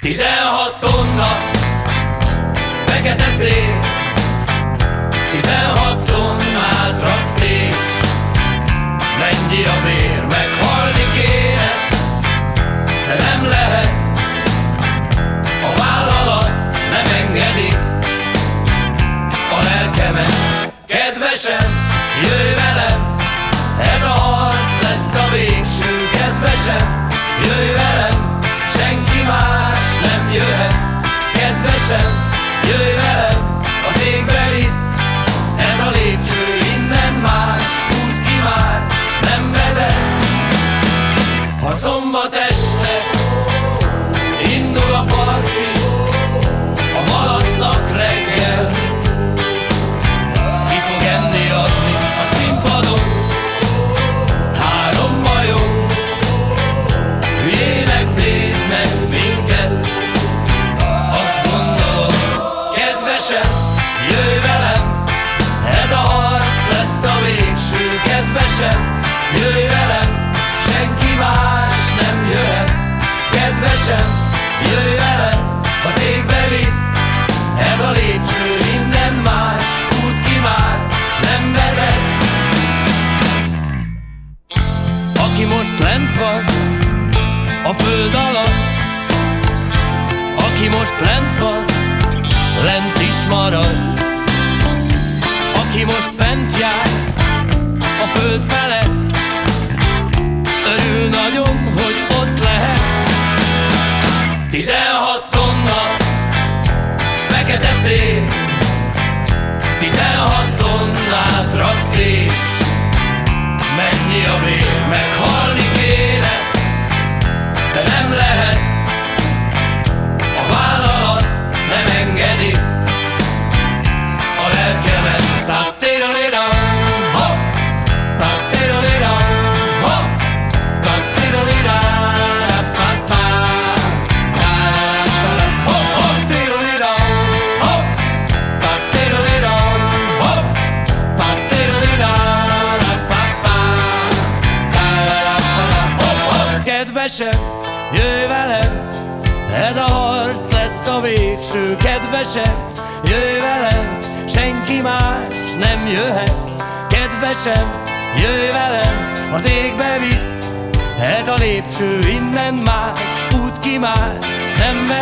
16 tonna Fekete szél. 16 tonnát Kedvesem, jöjj velem Az égbe visz Ez a lépcső innen más Út ki már nem vezet. Ha szombat este kedvesem, jöjj velem Ez a harc lesz a végső Kedvesem, jöjj velem Senki más nem jöhet. Kedvesem, jöjj velem Az égbe visz. Ez a lépcső innen más Út ki már nem vezet. Aki most lent van a föld alatt. Aki most lent van, Kedvesem, jöjj velem. Ez a harc lesz a végső Kedvesem, jöjj velem. Senki más nem jöhet. Kedvesem, jöjj velem. Az égbe visz Ez a lépcső innen más Út ki már. Nem vezet